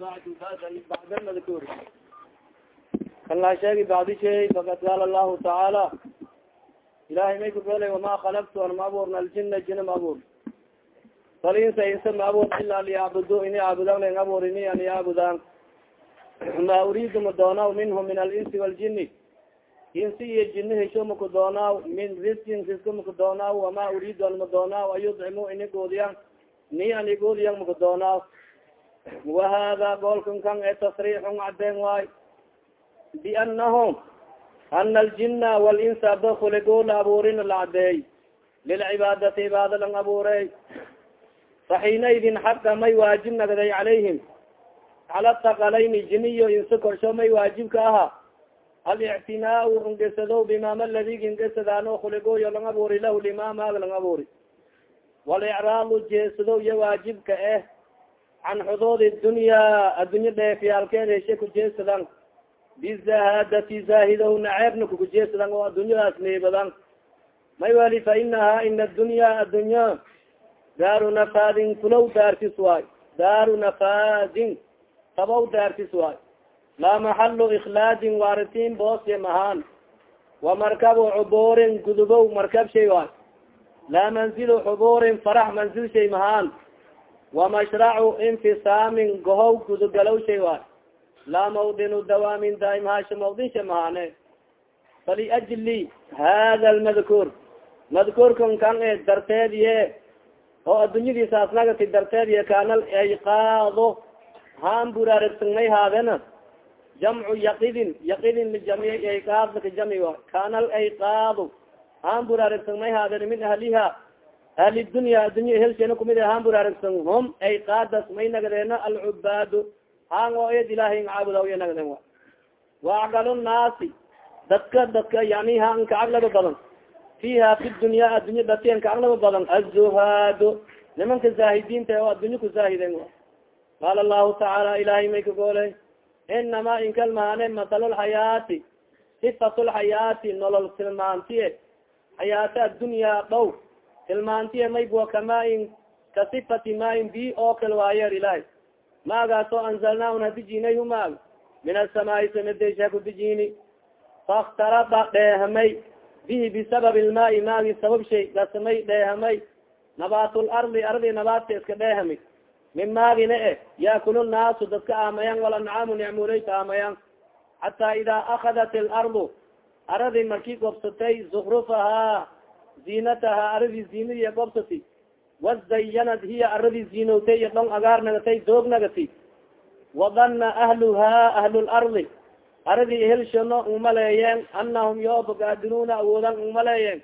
bacdu bacd almadkur kan laa sheegi bacdi shay fakad qaala lahu tacaala ilahay may kugoolay wama kalaktu an ma abuurna aljina jina ma abuur falinsa insa ma abuur ila liyacbudu ini caabudan len abuur ini an yacbudan ma uriidu ma doonaw minhum min alinsi waljini insi iyo jini hesho maku doonaaw min riskin riska maku doonaaw wama uriidu an ma doonaaw an ini goodiyan ni an igoodiyan maku doonaaw wahada goolkan kan e tasriixun cadeen waay bianahum ana aljina walinsa aba kuligo la abuurin la cadeey lilcibaadati cibaada lang abuurey faxiinaydin xaqa may waajib nagday calayhim cala takalayni jiniyo insa korsho may waajib ka aha alictinaau ungesado bimaama ladigi ingesadaano kuligoyo lang abuuri lahu limaamaag lang abuuri walicraadu jeesado iyo waajibka eh can xuduudi dunya addunya dheefyaalkeed heshe kujeesadan bizahadati zaahidow naceebna kukujeesadan oo addunyadaas neebadan may wali fa inaha ina adunya addunya daaru nafaadin fulow daartis waay daaru nafaadin tabow daartis waay laa maxalu ikhlaadin waaritiin boosya mahaan wa markabu cubuurin gudubow markab shay waay laa manzilu xubuurin farax manzil shay mahaan wamashracu infisaamin gohow gudugalow shay waay laa mawdinu dawaamin daaim haasha mawdinsha mahaane faliajli hada lmadkuur madkuurkan kan e darteediye oo addunyadiisaas nagati darteediye kaanal ayqaado haan buraarigsanmay haadena jamcu yaqidin yaqidin lijami ayqaadka jami a kaanal ayqaado haan buraarigsanmay haaden min ahliha ahli dunya addunya helsheena kumid haan buraarigsan hum ayqaadas may nagdeena alcubaadu haan oo ed ilahay caabuda ya nagden wa. Waacgal nnaasi dadka dadka yani haan ka caglaba badan. Fiha fi dunya addunya datian ka caglaba badan. Azuhaado nimanka zaahidiinta oo addunya ku zaahiden wa. Qaala allahu tacaala ilahay may kagooley inama inkalmaane matalulxayaati sifatulxayaati nolol tilmaantiye xayaata addunya dhow tilmaantiye maybua kamaain ka sifati maain bi oo kal waayer ilahay maagaasoo anzalnaa un hadijinay humaag min asamaai samadesha kudijini fakhtarada dheehamay bihi bisabab ilmaai maagi sabab shay gasamay dheehamay nabaatul ardi nabaadka iska dheehami min maagina e. Yaakulu naasu dadka aamayan walancaamu nicmuleyka aamayan xataa idaa akadat ilardu aradi markii gobsatay zukrufahaa ziinatahaa aradi ziinadiya gobsati wazayanad hiya aradi ziinowtay iyo dhong agaar nagatay doog nagati. Wadana ahluhaa ahlulardi aradi helshono umaleeyeen anahum yooba gaadiruuna awoodan umaleeyeen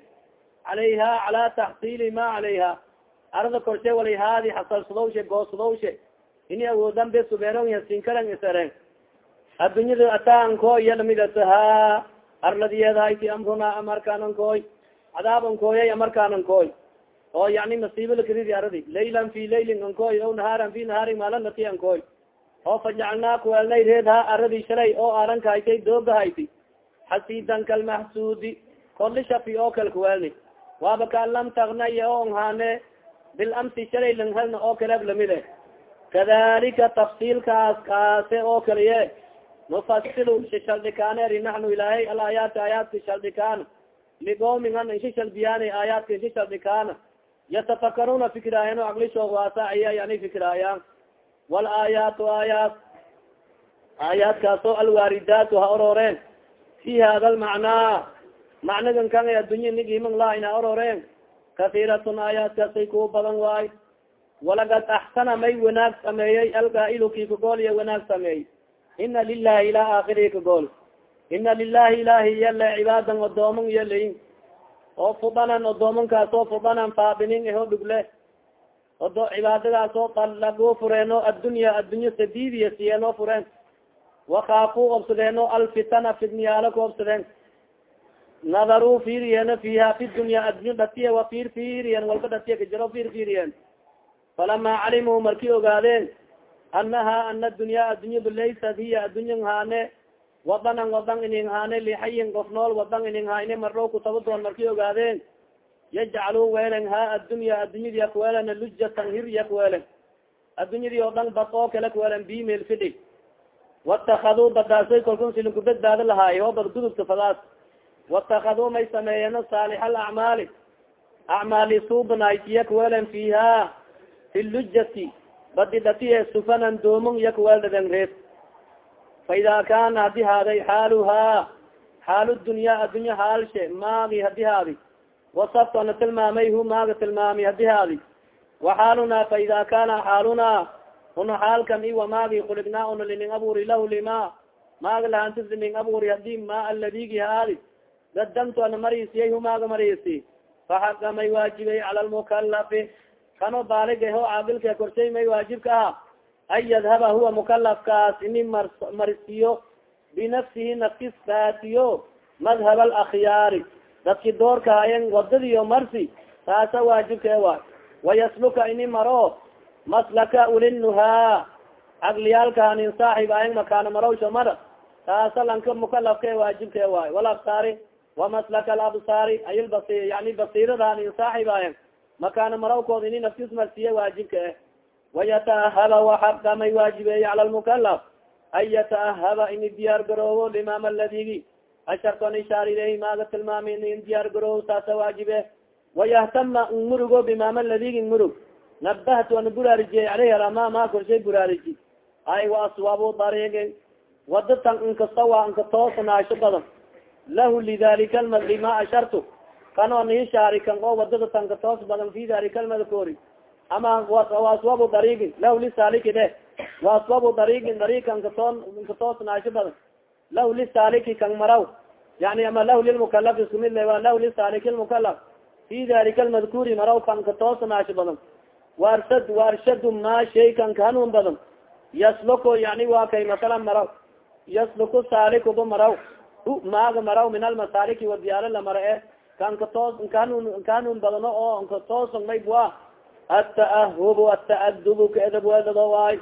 calayha calaa taxsiili ma calayha arada korshe wali haadi xasalsadowshe goosadowshe ini awoodan be subeeron yasinkaran isaren addunyada ataanko iya lamidatahaa arladiyeedahayti amrunaa amarkaanankooy cadaabankooyay amarkaanankooy oo yani masiiba lakaridi aradi laylan fi laylin ankoy o nahaaran fi nahaarin maalanati ankoy oo fajacalnaa kuwelnay reed ha aradi shalay oo aarankahaysay doogahayti xasiidan kalmaxsuudi kolli shafi oo kal kuwelni waaba kaan lam tagnaya o nhane bilamsi shalay lang helna oo kaleeb lamide kadalika tafsiilkaas kaase oo kaliye nufasilu shishaldhikaaneri naxnu ilaahay alaayaati aayaadka shaldhikaan ligoomin an inshishalbiyaani aayaadka inshisaldhikaana yatafakaruuna fikiraayan aglishoo waasaciya yani fikiraayaan walaayaatu aayaat aayaadkaasoo alwaaridaatu ha ororeen fi hada lmacnaa macnagan kan ay addunya nigiman la ina ororeen kahiiratun aayaadkaasay kuwa badan waay walagad axsana may wanaag sameeyey algaa'ilu kii kagooliya wanaag sameeyey ina lilahi ilaa aakhiri kagool ina lilahi ilahi yale cibaadan odooman yalayin oo fudanan odoomankaas oo fudanan faabinin eho dhugle odo cibaadadaas oo talagu fureeno addunya addunya sadiidiya siyeenoo fureen wakaafu obsadeeno alfitana fidniyaalo ku obsadeen nadaruu fiiriyeeno fiha fi dunya addunya dhatiye wa fiir fiiriyen walba dhatiye kajiro fiir fiiriyen falama calimuu markii ogaadeen anaha ana dunya addunyadu laysat hiya addunya haane wadanan wadan inin haane lixayin qof nool wadan inin haane marrow kutabadoon markii ogaadeen yajcalu weelen ha addunya addunyadi yakweelen lujatan hir yakweelen addunyadii oo dhan bad oo kale kuwelan bi meel fidhi watakaduu badaasoy kalkun silinku badbaado lahaay oo bad fadaas watakaduu may sameeyeen saalix alacmaali acmaali suubanaitiya kuwelan fiiha fi lujati badi dhatiye sufanan doomon iya kuweeldaden reed fa ida kaana hadi haaday xaaluhaa xaalu dunya addunya haalshe maagi hadi haadi wasabto ana tilmaamay hu maaga tilmaami hadi haadi waxaaluna fa ida kana xaaluna una xaalkan iwa maagi kulignaa una lining aburi lahu lima maaga lahantis lining aburi haddii ma aladigi haadi gadamtu ana mariisiyay hu maaga mariisi faxaqa may waajibay cala lmukalafi kano baaliga ho caaqilka korshay may waajibka aha an yadhaba huwa mukalafkaas ini mar marsiyo binafsihi nafkis faatiyo madhab alakyaari dadki doorka hayan wadadiyo marsi taasa waajibka waay wayasluka ini maro maslaka ulinuhaa cagliyaalka hanin saaxib ayan makaana marawsha mara taasa lanka mukalafka waajibka waay walabsaari wamaslaka alabsaari ay yani basiirada hanin saaxib ayan makaana marawkood ini nafkis marsiya waajibka eh wayataahaba waxaqa may waajibeeye cala lmukalaf an yataahaba ini diyaar garoobo limaam aladigi asharton ishaar ileyhi maaga tilmaami in diyaar garoobo saasa waajibe wayahtama n murugo bimaam aladigi murug nabahtu ana buraarije aleyh alama ma korshay buraariji ay wa aswaabu dariigi wada tan inkastawa inka toosanaasho badan lahu lidalika almadli ma ashartu kanoo niishaari kan oo waddada tanka toos badan fi dalika almadkuri ama waswabu dariigin lahu lisaaliki de waswabu dariigin dariikan katoon katoosnaasho badan lahu lisaaliki kan maraw yani ama lahu lilmukalaf isku mid le wa lahu lisaaliki lmukalaf fi dalika almadkuri maraw kan katoosnaasho badan waarshad waarshadu ma shay kan kahanuun badan yasluku yani waa kay masalan maraw yasluku saalikuba maraw hu maaga maraw min almasaaliki wadiyaalo la mara e kan katoos nkahanun nkahanuun badano oo nkatoosan maybwa ata'ahub ata'adub kaedab weedado waay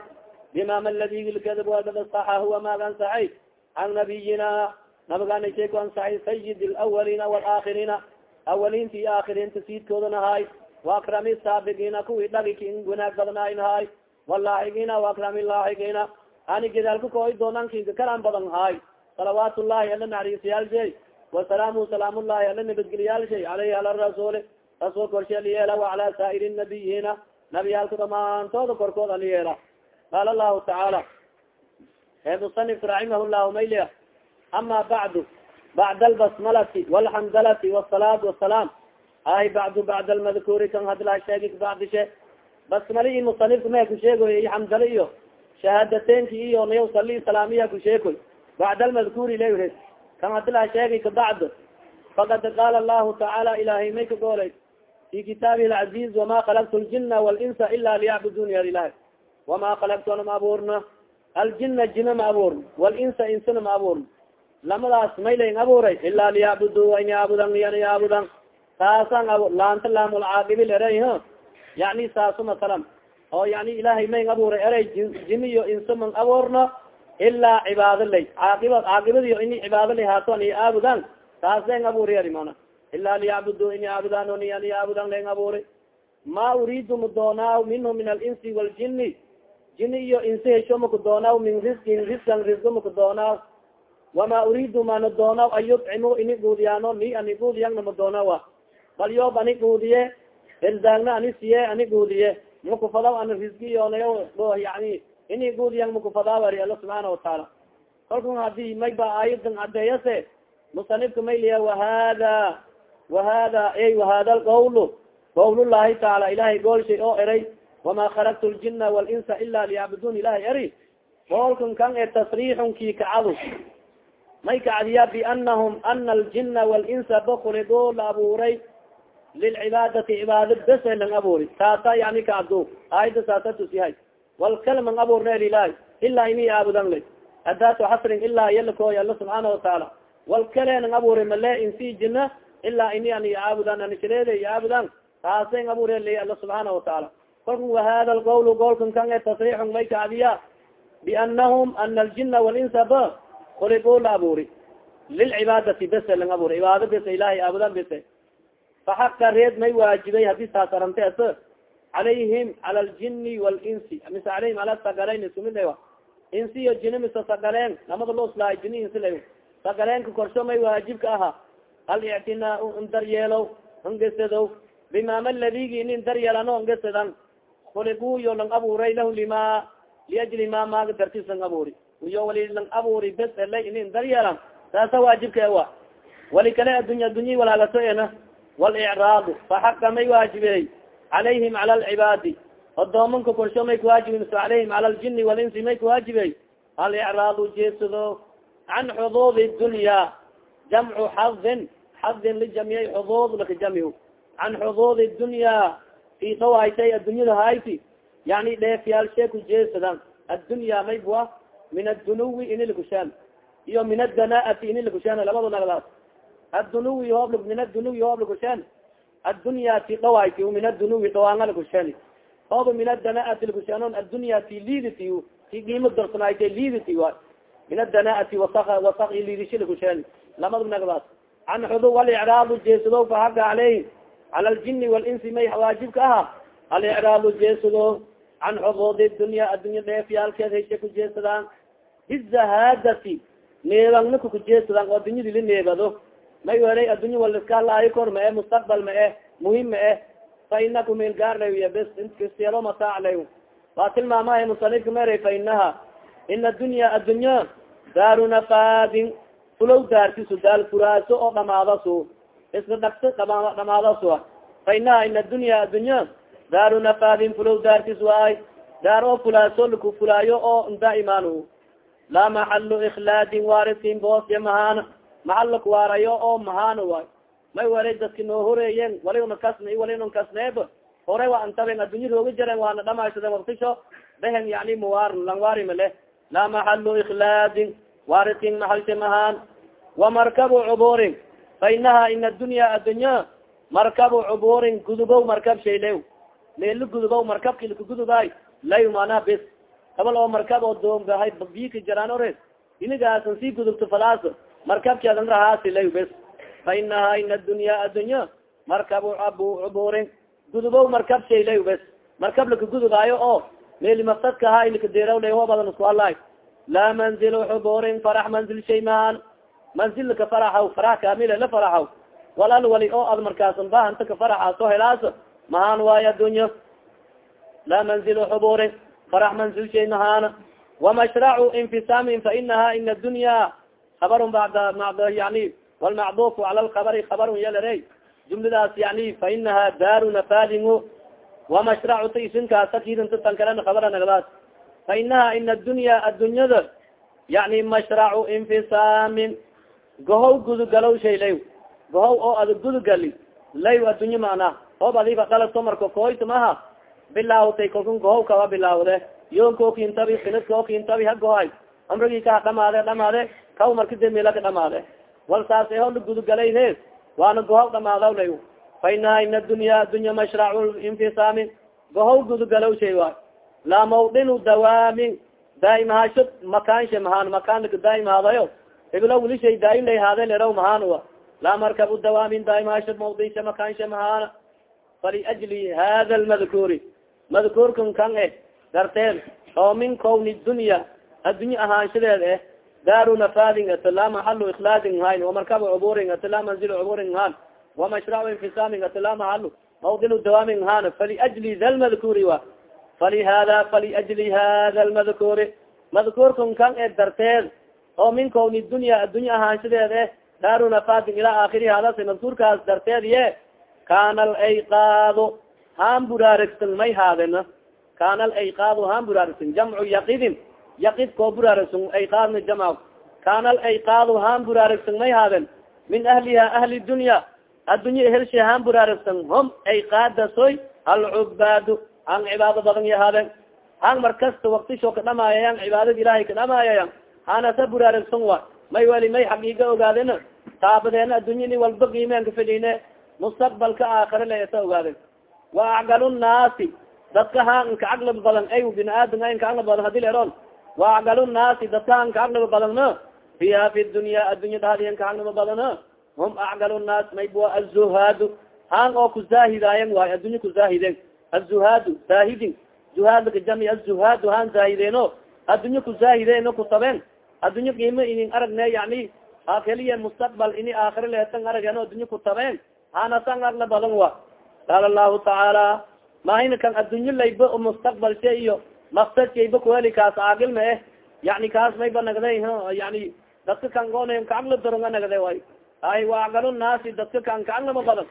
bimaam aladigi kaedab weedado saxa huwa maaga ansaxay an nabiyina nabagana shay ku ansaxay sayid lawalina walaakirina awaliinta iyo aakiriinta siidkoodana haay waakrami saabigiina kuwii dhagiki in wanaag badnaayn haay walaaxigiina waakrami laaxigiina ani gedaalka kooy doonankiga kalan badan haay salawaat llahi ala naxariisayaalshay wasalaamu salaam llahi ala nabadgeliyaalshay aleyhi ala rasuuli rasul korshe aliyeela wacala saair nabiyina nabiyaalka dhamaantooda korkood aliyeela. Qaala lahu tacaala. Ee musanifka raximah llahu maylia ama bacdu bacd albasmalati walxamdalati wasalaat wasalaam ay bacdu bacd almadkuuri kan hadlaa sheegi bacdishe basmali i musanifka ku sheegoy iyo xamdale iyo shahaadateynki iyo nayaw sali salaamiya ku sheekoy bacd almadkuuri le kan hadlaa sheegi kabacd fakad qaala lahu tacaala ilahay may ka goolay fi kitaabihi lcaziz wama khalaqtu ljina walinsa ila liyacbuduni ar ilahi wama khalaqtuna ma abuurna aljina jina ma abuurn walinsa insana ma abuurn lamadaas maylayn abuuray ila liyacbudu in yaabudan yan yaabudan saasan laanta laamulcaaqibi eray h yani saasu masalan oo yani ilahay mayn abuuray eray jini iyo insa man abuurno ilaa cibaado lay caaqib caaqibadiyo ini cibaado lay haaton iyo aabudan taas len abuuri ari mana ila liyacbudu in yaabudan on yan yaabudan len abuuri ma uriidu ma doonaaw minhu min alinsi waljini jini iyo insi hesho maku doonaaw min riskin riskan risgo maku doonaaw wama uriidu mana doonaaw an yudcimu ini guudiyaano ni ani guudiyangna ma doonawa bal yoob ani guudiye irdaagna ani siye ani guudiye makufadaw ani risgiyonayo yani ini guudiyang makufadaw ari alla subxaana watacaala kalkun haddii may ba aayadan cadeeyase musanifka mayliya wahada wahada ey wahada alqawlu qawlullahi tacaala ilahay goolshay oo eray wama khalaqtu ljina walinsa ila liyacbudun ilahay eri goolkan kan e tasriixun kii kacadu may kacdiya bianahum ana aljina walinsa bakuligo la abuuray lilcibaadati cibaada bese lang abuuri taasa yani kacdo aayada saasa tusihay walkalman abuurna elilahi ilaa ini aabudan lay adaatu xasrin ilaa yalakooy alla subxaana watacaala walkale nang abuuri male insi jina ilaa ini ani aabudan anishareede aabudan taasang abuure lay alla subxaana watacaala kalkan wahada alqawl goolkan kan e tasriixun may kacdiya bianahum ana aljina walinsa ba kuligo la abuuri lilcibaadati bese lang abuuri cibaado bese ilahay aabudan bese faxaqa reed may waajibay haddii saas arante calayhim cala ljini walinsi mise alayhim ala sagaleyn iskumidla insi iyo jini mise sagaleen lamada looslahay jini insi la sagaleenka korsho may waajibka aha alictinaa in daryeelow ngesadow bimama ladigi inin daryeelano ngesadan kuligu yo lang abuuray lahu lima liajli ma maaga dartis lang abuuri iyo wali lang abuuri bes ele inin daryeelan saasa waajibka ewa wali kale addunya addunya walaagato ena walicraadu faxaqa may waajibey calayhim cala alcibaadi odoomanka korsho may kuwaajibin so calayhim cala aljini walinsi may kuwaajibey alicraadu jeesado can xuduudi dunya jamcu xadin xadin lijamiyay xuduud lakajamihu can xuduudi dunya fiiqaw haytay addunyada hayti yani dheefyaalshee ku jeesadan addunya maybua min addunuwi ini lakushaan iyo min adanaati ini lakushaan labada nagdaas addunuwi hoob min addunuwi hoob lakushaan addunya ti dhawayti min addunuwi dhawaanga lakushaan hooba min adanaati lakushaanon addunya ti liiditi ti qiimo darsanayta liiditi wa min adanaati wasak wasak liidishi lakushaan lamada nagdaas can xudu walicraadu jeesado fahaga caleyh cala aljini walinsi may waajibka aha alicraadu jeesado can xuduudi dunya addunya dheefyaalkeed hayshe ku jeesadaan bizahaadati neebangnaka kujeesadaan oo addunyadi la neebado may welay addunya waliskaalaayo kor ma e mustaqbal ma e muhiim ma e fa inaku meelgaarlay bes kastelo masaaclay waa tilmaamaha musanifka meray fa inaha ina dunya addunya daaru nafaadin fulow daartisu daal furaaso oo dhamaadasu isla dhagso dhamaadasu fa inaha ina dunya addunya daaru nafaadin fulow daartis waay daar oo fulaaso laku fulaayo oo nda imaan laa maxalu ikhlaadin waarisin boosya mahaana maxal lakuwaarayo oo mahaana waay may walay dadki noo horeeyen wali una kasna wali una kasneeb hore waa antaben addunya rooga jaren waana dhamaysade waktisho behen yani muwaar langwaari male laa maxalu ikhlaadin waarisin maxalsha mahaan cuburin fa inaha ina dunya addunya markabu cuburin gudubow markab shaylew meelo gudubow markabki lakagudubaay lay manaa bis kabal oo markab oo doomgahay bika jaraan ore inigaasan sii gudubto falaas markabkeedan rahaasi lay bes fa inaha ina dunya addunya markabu abu cuburin gudubow markab shay lay bes markab lakagudubaayo oo meeli mafsadka ahaa ilakadeeraw lay ho badan isku alaay laa manzilu xuburin farax manzil shay manzil laka faraxaw farax kaamila la faraxaw. Walal wali oo ad markaasan bahanta ka faraxaaso helaas mahaan waayo addunya laa manzilu xuburin farax manzil shay mahaana wamashracu infisaamin fainaha ina dunya. Habarun bada mad yani walmacdufu cala lkabari habarun yalare jumladaas yani fainaha daaru nafadingu wamashracu ta isinkaasa kidinta tan kalena habara nagdaas fainaha ina dunya addunyada. Yani mashracu infisaamin gohow gudugalow shay lay gohow oo ada gudugali. Lay addunya maana. Hoob adiga dhalato marka koyta maha bilaawtay kalkun gohow kaba bilaawde yonkookintabi sinadkookintabi ha gohay amrigii ka dhamaade dhamaade. Kaw markide mila ka dhamaade. Wal saas eho waana gohow dhamaadaw lay fa inaha ina dunya adunya mashracu infisaamin gohow gudugalow shay waay. Laa mawdinu dawaamin daaimhaasho makaansha mahaan makaan laka daaimhaadayo ibla wili shay daaim lay haade leraw mahaan wa laa markabu dawaamin daaimhaasho mawdinsha makaansha mahaana. Faliajli hada lmadkuuri madkuurkan kan eh darteed oo min kowni dunya addunya ahaanshadeed eh daaru nafaadin ata laa maxalu ikhlaadin hayn wamarkaba cuburin ata laa manzil cuburin haan wamashracu infisaamin ata laa maxalu mawdinu dawaamin haan. Faliajli da lmadkuuri wa. Falihada faliajli hada lmadkuuri madkuurkan kan e darteed oo min kowni dunya addunya ahaanshadeed eh daaru nafaadin ilaa aakhiri hadase madkuurkaas darteed ye kana alayqaado haan buraarigsan may haadena kana alayqaado haan buraarigsan jamcu yaqidin yaqid koo buraarigsan ayqaadna jamc kana alayqaado haan buraarigsan may haaden min ahliha ahli dunya addunya helshe haan buraarigsan hom ayqaadasoy alcubaadu han cibaado badan yahaaden han markasta waktisho ka dhamaayayaan cibaadada ilaahay ka dhamaayaya hanasa buraarigsan wa may wali may xaqiiga ogaadena taabadeena addunyani walba qiimeen ka fidhine mustaqbalka aakhare leeta ogaade wa acgal nnaasi dadka ha nka badan ay bini aadam nka caqli badan haddii leeron wa acgal nnaasi dadka ha nka caqli badanna fiha fi dunya addunya dhahdi nka caqli badana hum acgal nnaas maybua azuhaadu han oo kuzaahidaayan waay addunya kuzaahiden azuhaadu zaahidin zuhaadlaka jami azuhaadu han zaahideeno addunyo ku zaahideeno kutabeen addunyo qiimo inin aragne yani keliya mustaqbal ini aakhira leetan arageno addunyo kutabeen hanasan arla badan wa. Qaala lahu tacaala mahina kan addunyo layba mustaqbal sha iyo. Maksajkayba kuheli kaas aagil ma eh. Yani kaas mayba nagday yani dadka kan goona kacagla daronga nagday way ay wa acgal naasi dadka kan kacaglama badan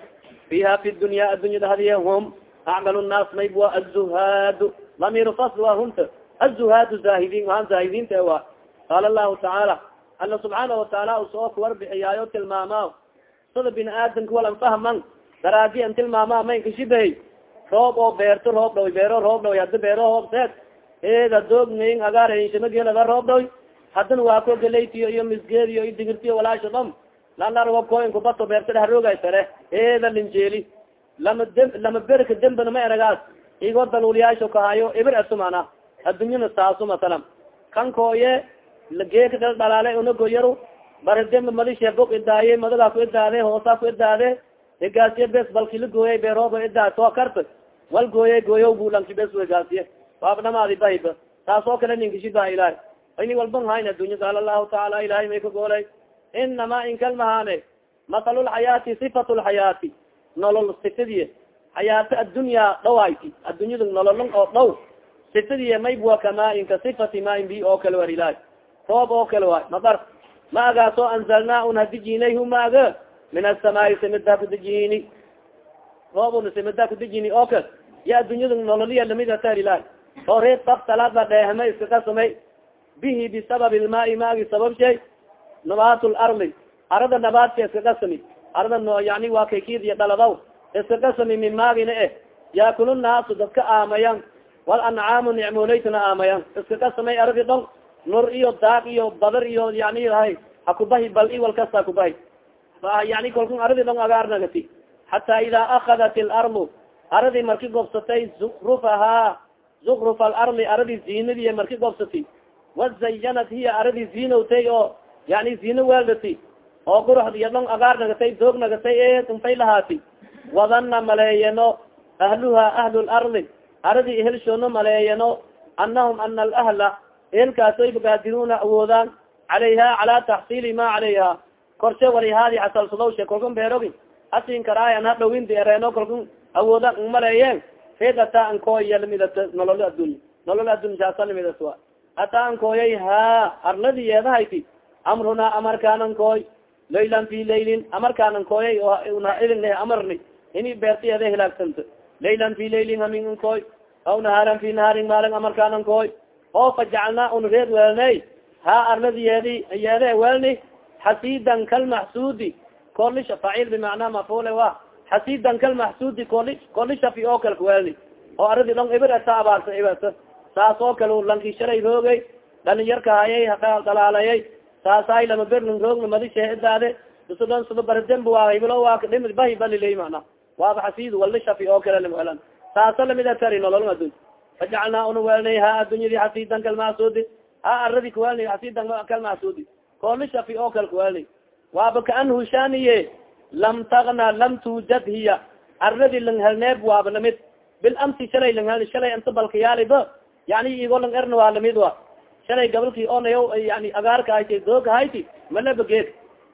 fiha fi dunya addunyada hadiye hum acgal naas mayb wa azuhaadu lamiru fasl wa humta azuhaadu zaahidin waan zaahidinta wa qaala lahu tacaala alla subxaana wataala u soo kuwarbixiyaayo tilmaama sida bini aadamka walan fahman daraadi an tilmaama mankashibahay roob oo beerto roob dhaw beero roob dhaw hadi beero hoobseed eeda doognayin agaarshamagelada roob dhaw haddana waa ko galaytiyo iyo misgeediyo iyo digirtiyo walaasha dham lalarwabkoin kubato beerta dhahrooga sare eeda linjeeli lama d lama berka dembana ma eragaas igoo daluulyaasho kahayo ibir asumana addunyana saaso masalan kan kooye geeka dal dhalaale unagoyaru bare demba madishe bog idaaye madagaa ku idaade hoosaa ku idaade egaasiye bes balki la gooyay beerooba idaa soo karta wal gooye gooyo bulanki bes egaasiye. Waaba dhamaadi bahiba taas oo kale ninkishiba ilahay ini walban hayn addunya qaal lahu tacaala ilahay may ka goolay. Inama inkalmahane masalu lxayaati sifatu lxayaati nolol sifadiye. Xayaata addunya dhawayti. Addunyada nololon oo dhow. Sifadiye maybwa kamaain ka sifati maain bi oo kale war ilahay roob oo kale waay. Madar maagaasoo anzalnaa un maaga? Min asamaai simida kudijini roobuna simida kudijini oo kale. Ya addunyada nololiya la mid atar ilahay oo reed faktalada dheehma iska kasamay bihi bisabab ilmaai maagi sabab shay. Nabat lardi arada nabaadka iska kasami arada yani waa kaykid iyo dhaladaw. Iska kasami min maagina eh. Yaakulu naasu dadka aamayan wal ancaamu nicmoleytana aamayan iska kasamay aradi dhon nur iyo daaq iyo badar iyo yani hay hakubahi bal iwal kasta hakubahi yani kalkun aradi dhon agaarnagati xata ida akadat ilardu aradi marki gobsatay zukrufahaa zukruf alardi aradi zinadiy marki gobsati. Wazayanat hiya aradi zinowtay oo yani zino weeldati oo qurux iyo dhon agaar nagatay doog nagatay e unfay lahaati. Wadana maleeyano ahluha ahlu lardi aradi ehelshono maleeyano anahum ana alahla ehelkaasoy bagaadiruuna awoodaan calayha calaa taxsiili ma calayha korshe walihaadi xasalsadowshe kolkun beerogi asin karaayan ha dhawindi ereeno kolkun awooda maleeyeen fedata ankooya lamidata nolol addunya nolol addunya saasa lamidat wa ata ankooyay ha arladi yeedahayti amrunaa amarkaanan kooy laylan fi laylin amarkaanan kooyay na idin amarni ini beertiyeeda hilaagsanta laylan fi laylin hamin ankooy aw nahaaran fi nahaarin maalin amarkaanan kooy oo fajacalnaa un reed weelnay ha arladi yeedi yeede weelni xasidan kalmaxsuudi kolisha faciil bimacnaa mafule wa xasidan kalmaxsuudi koli kolishafi oo kale kuweelni oo aradi dhong ibir ata abaarsa ibata saas oo kale lanki shalay roogay dhalinyarka hayay dalaalayay saasay lama berlin roogna madisha idaade isudon suba barademba waa hiblo waa dhimi bahi balilay mana waaba xasid walishafi oo kale welan saasa lamida tari nolol adun fajacalnaa una weelnay ha addunyadi xasidan kalmaxsuudi ha aradi kuweelni xasidan kalmaxsuudi kolishafi oo kale kuweelni waaba kaanhu shaniye lam tagna lam tuujad hiya aradi lang helneeb waaba la mid bilamsi shalay lang hel shalay inta balkayaaliba yani igo lang erna waa la mid wa shalay gabalki onayo yani agaarka hayta dooga hayti malaba geed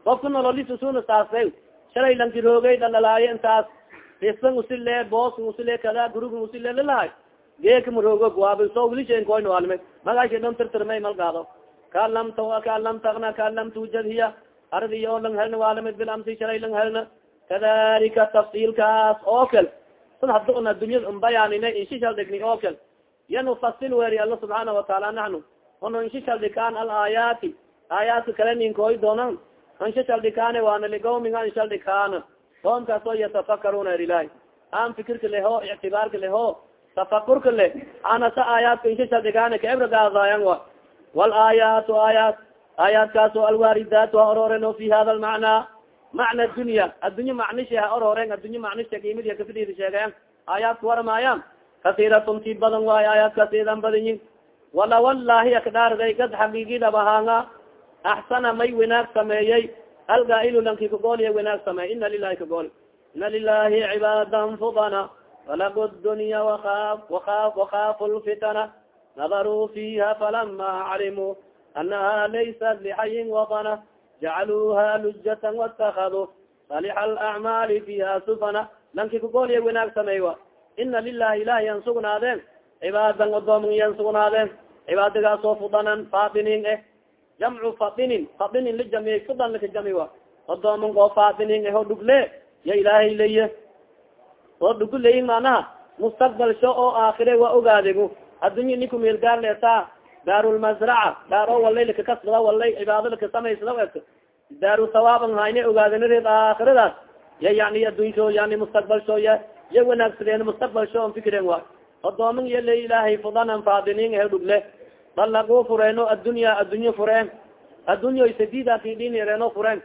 qofka nololisasuna saasay shalay lanki roogay dhalalaayo intaas risban usile boos usile kada guruga usile lalahay geeka maroogo waaba so wilishakoyn waalime magaasha dhon tirtirmay malgaado ka lam t ka lam tagna ka lam tuujad hiya. Ardi oo lang helna waalamid bilamsi shalay lang helna kadalika tafsiilkaas oo kale sad hada un addunyada un bayaanina inshishal dhigni oo kale yanufasil weri alla subxaana wataala naxnu ono inshishal dhikaan alaayaati aayaadka kale ninkooy doonan inshishal dhikaane waana ligawminga inshal dhikaana qoomkaas oo yatafakaruna er ilahi aan fikirka leho ictibaarka leho tafakurka le anasa aayaadka inshishal dhikaane kaebragaadaayan wa. Walaayaatu aayaat aayaadkaas oo alwaaridaat ha orooren o fi hada lmacnaa macna dunya. Addunya macnisha ha orooren addunya macnisha kimid kafidid sheegayan aayaadka waramaayaan kasiiratun ti badan waayo aayaadkaas idan badanyin wala wallahi akdhaarday gad xaqiigidab ahaanga axsana may winaag sameeyey. Algaa'ilu lanki kagooliya winaag sameey ina lilahi kagool ina lilahi cibaadan fudana falaqu dunya wakaafu lfitana nadaruu fiha falama calimuu anaha laysat lixayin wadana jacaluuha lujatan watakaduu salixa alacmaali fiha sufana lanki kagooliya wanaag sameeywa ina lilahi ilahi yan sugnaadeen cibaadan odoomin yan sugnaadeen cibaadagaasoo fudanan faatinin eh jamcu fatinin fatinin lijamiy fudan lakajami wa odoomin oo faatinin eh oo dhugle ya ilaahay leye oo dhugu leyin manaha mustaqbal sho oo aakhire waa ogaadegu. Addunya niku meelgaar leetaa daarulmasraca daar oo walay lakakasbada walay cibaado lakasamaysada et daaru sawaaban hayne ogaadanareed aakhiradaas. Ya yani addunsho yani mustaqbal sho ya ya wanaagsadeen mustaqbal sho on fikiren wa odoomin iyo le ilaahay fudanan faadinin he dhugle. Balaguu fureeno addunya addunyo fureen. Addunyo sadidakidhinreeno fureen.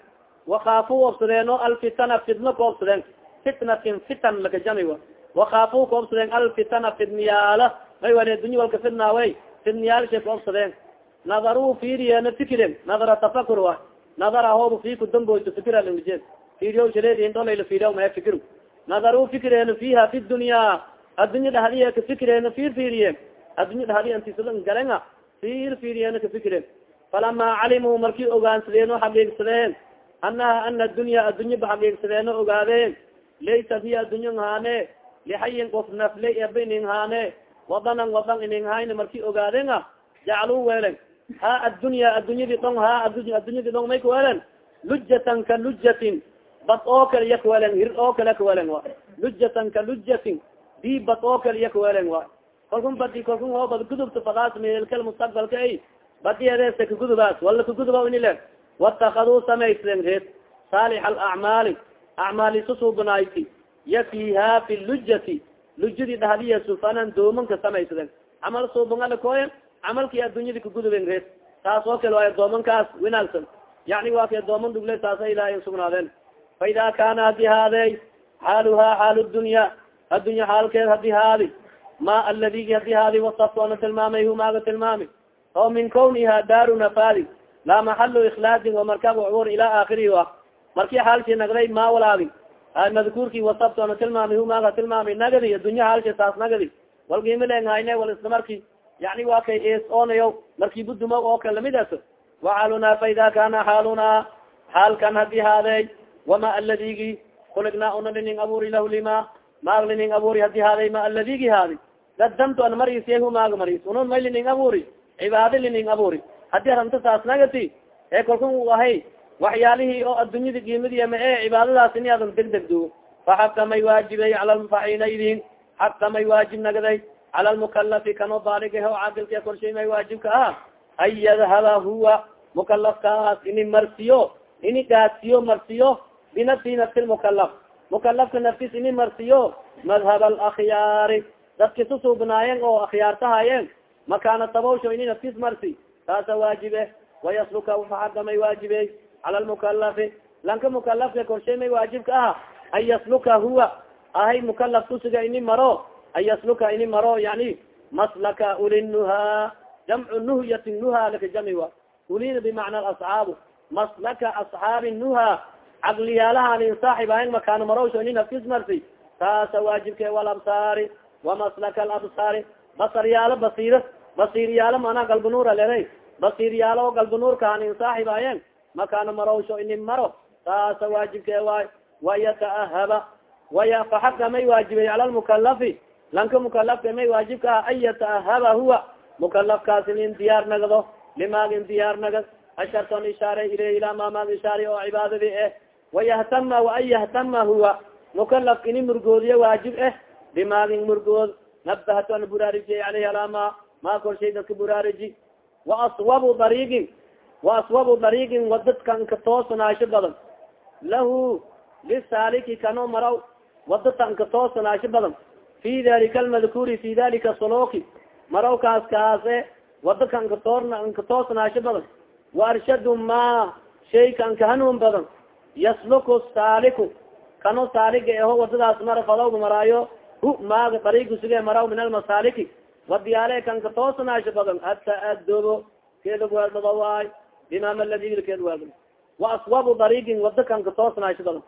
Wakaafu obsadeeno alfitana fitno koobsadeen fitnatin fitan lakajami wa. Wakaafu koobsadeen alfitana fidniyaala may wali addunya walka fidnaawey fidniyaalsha koobsadeen nadaruu fiiriyeena fikiren nadara tafakur wa. Nadara hoobu fiku damboyso fikira langajeed fiiriyo shareedindholayla fiiriya mae fikir nadaruu fikireena fiha fi dunya. Addunya dhahdiya ka fikireena fiir fiiriye addunya dhahdi antisada galenga. Fiir fiiriyena ka fikireen. Falamaa calimuu markii ogaansadeeno xaqiigsadeen anaha ana dunya addunya ba xaqiigsadeeno ogaadeen laysat hiya addunya haane lixayin qof nafle eba inin haane wadanan wadan inin hayne markii ogaadeen a jacluu weelen ha addunya addunyadi dhong ha addunyadi dhong may kaweelen lujatan ka lujatin bad oo kale iya kaweelen hir oo kale kaweelen wa. Lujatan ka lujatin di bad oo kale iya kaweelen wa kalkun badi kalkun hoo bad gudubta fadaas meelkal mustaqbalka ay. Badiyadeesa kagudubaas wala kaguduba inile watakaduu samaysden reed saalix alacmaali acmaali susuubanayti ya fiha fi lujati lujadi dhahdiya sufanan doomanka samaysden camal suubangala koya camalkii addunyadi kaguduben reed taas oo kale waay doomankaas winaagsan yani waa kay dooman dhugle taasa ilaahay sugnaadeen fa ida kaana hadi haadey xaaluhaa xaal dunya addunya xaalkeed hadi haadi ma aladigi hadi haadi wasafto ana tilmaamay humaaga tilmaami oo min kawniha daaru nafaadi laa maxalu ikhlaadin o marka uur ilaa aakhirihi a markii xaalshi nagday ma walaagi madkuurki wasabto ana tilmaamay humaaga tilmaamay nagadi addunya xaalshi saas nagadi. Walgiimilen hayne wal isla marki yani waa kay onayo marki buduma oo kale lamidas waxaaluna fa ida kana xaaluna xaalkan hadi haadey wama aladigi kuligna una lining abuuri lah lima maag lining abuuri hadi haaday ma aladigi haadi dadamtu an maris humaaga maris unun may lining abuuri cibaado lining abuuri. Hadii aranta saas nagati ee kalkun ahay waxyaalihii oo addunyada giimadiya ma e cibaadadaas ini adan deg deg du may waajibay cala fainaydin xaka may waajib nagday cala lmukalafi kano baaligahe o caaqilka korshay may waajibka ah. An yadhaba huwa mukalafkaas ini marsiyo ini gaadsiyo marsiyo binafsi nafsi lmukalaf mukalafka naftis ini marsiyo madhab alakhyaari. Dadki susuubnaayeen oo akhyaartahaayeen makaana tabawsho ini naftis marsi. Taasa waajibe wayasluka faxaga may waajibe cala lmukalafi lanka mukalafka korshay may waajibka ah an yasluka huwa ahay mukalaf kusiga ini maro an yasluka ini maro yani maslaka ulinuha jamcu nuhyatin nuha laka jami wa ulina bimacna asxaabu maslaka asxaabi nuha caqliyaalahan saaxibahan makaano marowsho ini naftis marsi taasa waajibke walabsaari wamaslaka alabsaari basaryaalo basir basiryaalo mana galbanuura lere basiryaalo o galbanuurkahanin saaxibayen makaano marowsho ini maro taasa waajibke waay wayataahaba waya faxaka may waajibay cala lmukalafi lanka mukalafka may waajibka ah an yataahaba huwa mukalafkaas inin diyaar nagdo limaagin diyaar nagad asharton ishaare ileyh ilaa maamaag ishaare oo cibaadadi eh wayahtama waan yahtama huwa mukalafka ini murgoodiye waajib eh bimaagin murgood nabahto an buraarijiye aleyh alama maa korshay dadka buraariji waaswabu dariigin waaswabu dariigin wadadkan ka toosanaasho badan. Lahu lisaaliki kano maraw wadadkan ka toosanaasho badan. Fi dalika almadkuuri fi dalika soloki maraw kaas kaase wadakan katoorn ka toosnaasho badan. Waarshadu ma shaykan ka hanuun badan. Yasluku saaliku kano saaliga eho wadadaas mara fadawga maraayo hu maaga dariigu sige maraw min almasaaliki wadiyaale kan ka toosnaasho badan. Ata'adobo keedagweeldada waay imaam aladi keedweeld wa aswabu dariigin wada kan ka toosnaasho badan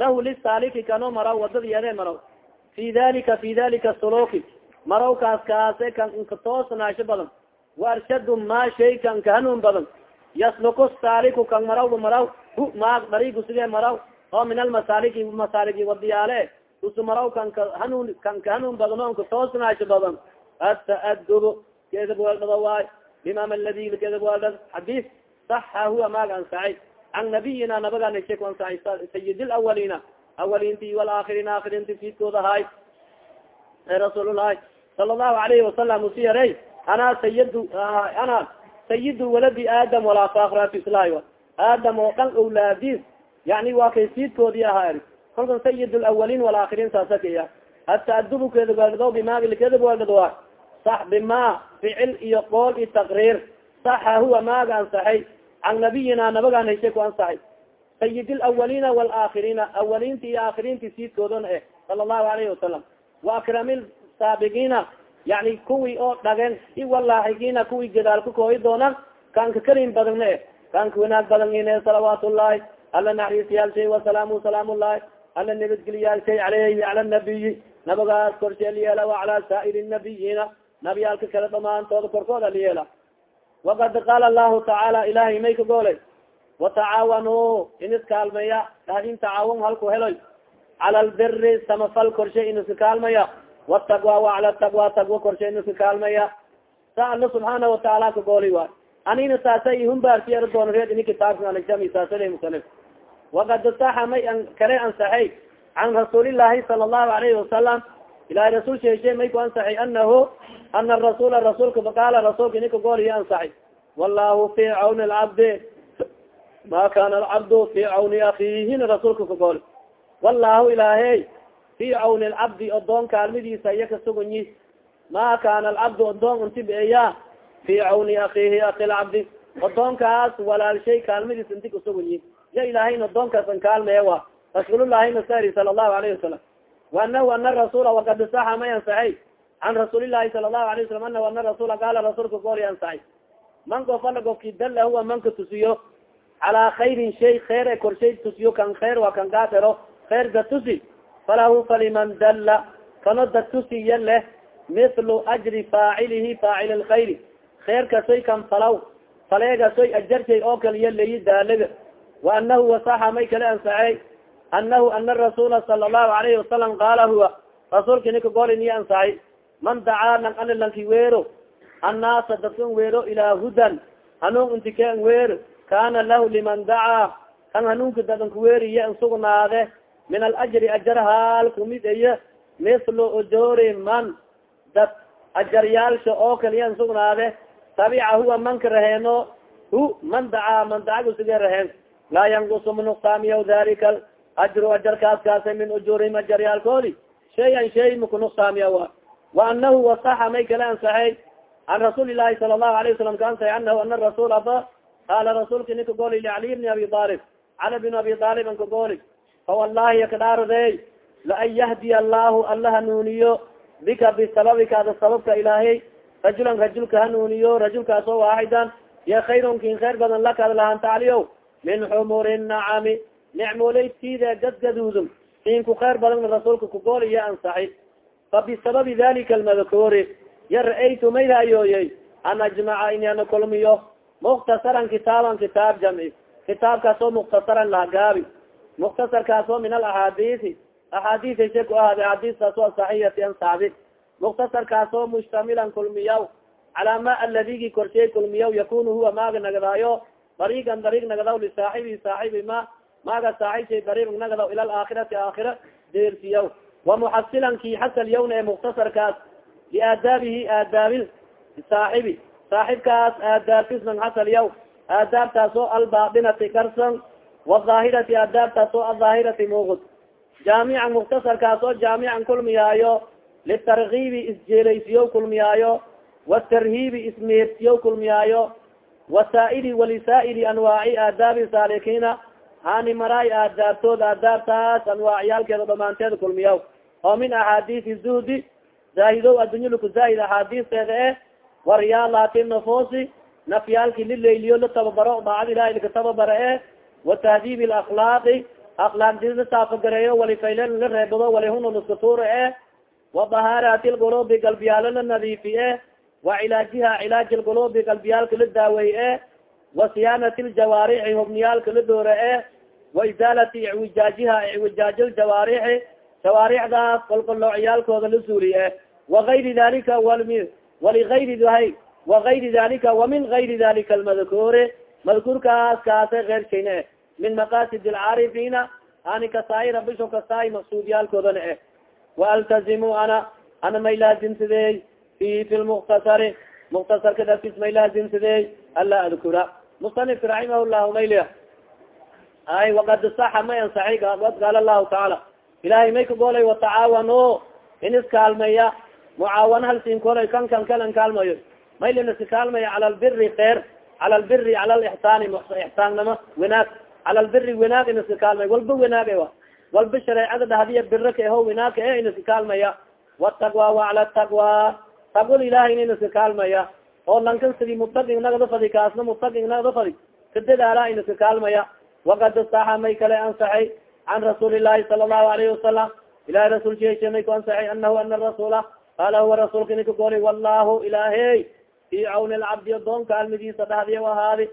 lahu lisaaliki kano maraw waddada yade maraw fi dalika fi dalika suluki marawkaas kaase kan inka toosnaasho badan waarshadu ma shay kan ka hanuun badan yasluku saaliku kan maraw maraw hu ma dariigu sige maraw oo min almasaaliki masaaliki wadiyaale usu maraw kan ka hanuun kan ka hanuun badan o nka toosnaasho badan ata'adubu kedab waldhada waay imam aladi kedab waldhad xadiis saxa huwa maaga ansacay can nabiyina nabagan shek ansacay sayid lawalina awalinti walaakiriin aakirinti fiidkooda hay rasuululahi sala allahu alayhi wasalam usi yaray ana sayid ana sayidu waladi aadam walaa fakra fi islahi aadam oo dhan awlaadis yani waa kay fiidkoodii ahaa kolkan sayid lawalin walaakiriin saasakaya ataadubu kedawaaldo bimaagli kedawaaldoa sax bima ficil iyo qool i taqriir saxa huwa maaga ansaxay can nabiyina nabagaan heshay ku ansaxay. Sayid lawalina walaakiriina awalinti iyo aakirinti siidkoodana eh sala allahu alayhi wasalam wa akrami saabigiina yani kuwii oo dhagen iwalaaxigiina kuwii gadaal ka kooyi doona kanka karin badana eh kanka wanaag badanine salawaat ullahi ala naxariisyaalshay wasalaamu salaam ullahi ala nabadgeliyaalshay aleyhi cala nabiyi nabagaas korsheel yeela wacala saairi nabiyiina nabiyaalka kale dhamaantooda korkooda liyeela wakad qaala lahu tacaala ilahay may ka goolay watacaawanuu in iskaalmaya in tacaawun halku heloy cala albiri samafal korshe in iska kaalmaya wataqwa wa cala taqwa taqwa korshe in iska kaalmaya sa alla subxaana watacaala ka gooli waay anina saasa ihumbaarsiyer doon reed ini kitaabka aljami saasale musanif wakad saxa may kale ansaxay can rasuulillahi sala allahu alayhi wasalam ilahay rasuul sheeshe may ku ansaxay anahu ana rasula rasuulka baqaala rasuulka ini ka gooliyo ansaxay wallahu fi cawni alcabdi ma kana alcabdu fi cawni akiihina rasuulka ka gooli wallahu ilaahey fi cawni alcabdi odoon kaalmidiisa iya kasugunyi ma kana alcabdu odoon unti beeya fi cawni akiihi aki lcabdi odoonkaas walaalshay kaalmidiis inti kasugunyi ya ilaahayn odoonkaas an kaalmeye wa rasuululahina sari sala allahu alayhi wasalam waanahu ana rasula wakad saxa may ansaxay can rasuulilahi sala allahu alayh wasalam anahu ana rasula qaala rasuulka gooli ansaxay man gof ala gofki dalla huwa manka tusiyo calaa khayrin shay kheer e korshay tusiyo kan kheer waa kan gaatero kheer da tusi falahu faliman dalla kano da tusiya leh mithlu ajri faacilihi faacil lkhayri kheer kasoy kan falaw faleegasoy ajarshay oo kaliya layi daalaga wa anahu wasaxa may kale ansaxey anahu ana rasula sala allahu alayhi wasalam qaala huwa rasuulka nika gooli niya ansaxay man dacaa lang ana lanki weero annaasa dadkan weero ilaa hudan hanuun inti ken weer kana lahu liman dacaa kan hanuunka dadanka weeriya n sugnaade min alajri ajar haal kumid eye mislu ujuri man dad ajaryaalsha oo kaliya n sugnaade tabica huwa manka raheeno hu man dacaa man dacagu sige raheen laa yanqusu manuqsaamiya dalika ajru ajarkaas kaasa min ujuurihim ajaryaalkoodi shay maku nuqsaamiya wa wa anahu wasaxa may kala ansaxay can rasuuli lahi sala allahu alayh wasalam ka ansaxay anahu ana rasul aba qaala rasuulka nika gooli licaliy bni abi aalib cali bin abi aalib an ka gooli fawallahi yakadhaarade laan yahdiya allahu alla hanuuniyo bika bisababikaada sababka ilaahay rajulan rajulka hanuuniyo rajulkaas oo waaxidan ya khayrun kin khayr badan lakaad lahantacliyo min xumuri nacami nicmooleytide gadgaduudum. Inku khayr badan rasuulka kugool iyo ansaxi fa bisababi dalika almadkuuri ya ra'aytu maylhayooyey an ajmaca inana kulmiyo muktasaran kitaaban kitaab jamci. Kitaabkaas oo muktasaran lahagaabi muktasarkaas oo min alaxaadiisi. Axaadiis ayse ku ahaada axaadiistaas oo asaxiyati ansaabi muktasarkaas oo mushtamilan kulmiyaw calaa ma aladigi korshay kulmiyaw yakunu huwa maaga nagadaayo dariigan dariig nagadaw lisaaxibi saaxibi ma maaga saaxibshay dariig nagadaw ila alaakhirati aakhira deersiyaw wa muxasilan ki xasal yawna ee muktasarkaas liaadaabihi aadaabil saaxibi. Saaxibkaas aadaabtisnan xasal yaw. Aadaabtaas oo albaatinati karsan wadaahirati aadaabtaas oo adaahirati muuqud. Jaamican muktasarkaas oo jaamican kulmiyaayo litarkiibi isjeelaysiyo kulmiyaayo watarhiibi ismeersiyo kulmiyaayo wasaa'ili walisaa'ili anwaaci aadaabi saalikiina hani maraay aadaabtood aadaabtaas anwaaciyaalkeeda dhamaanteed kulmiyaw. Oo min axaadiisi zuhdi zaahidow addunya zaahid axaadiisteeda e waryaalaati nafosi nafyaalki lileyliyo la tababaro daacad ilahi laka tababara e watahdiib alakhlaaqi akhlaaqdii la saafagareeyo walifaylen la reebado walihuna laska tuura e وabahaarati lqulubi galbiyaalo la nadiifi e wa cilaajiha cilaaji lqulubi galbiyaalka la daawey e wa siyaanati ljawaarixi hubniyaalka la doore e waizaalati icwijaajiha icwijaaji ljawaarixi jawaarixdaas kolkolocyaalkooda la suuriye waayri dalika waligayri hay waayri dalika wamin gayri dalika almadkuuri. Madkuurkaas kaasa keyrkayne min maqasid alcaarifiina ani kasaay rabisho kasaay maqsuudyaalkoodana eh waaltazimu ana ana may laazimsadey i fi lmuktasari muktasarka darkis may laazimsadey anlaa adkura. Musanifka raximah llahu maylia ay wakad saxa may ansaxay ad qaala lahu tacaala ilahay may kagolay watacaawano in iskaalmeya mucaawana halsin kolay kan kan kalan kaalmayo. Maylin iska kaalmaya cala lbiri kheer cala lbiri cala lixsaani ixsaannama wanaag. Cala lbiri wanaag in iska kaalmaya walba wanaag wa walba shareecada dhahdiya bira ka eho wanaagka e in iska kaalmaya. Wataqwa wa cala taqwa. Taqwal ilahay in iska kaalmaya. Oo lankan sidi mutaqin nagada fadi kaasna mutaqin nagada fadi kadadaala in iska wakad saxa may kale ansaxay can rasuuli llahi sala allahu alayhi wasalam ilahay rasul sheeshe may ku ansaxay anahu ana rasula qaala huwa rasuulka nika goli wallahu ilaahey fi cawni alcabdi adoonka almigiisa dhahdiya ahaadi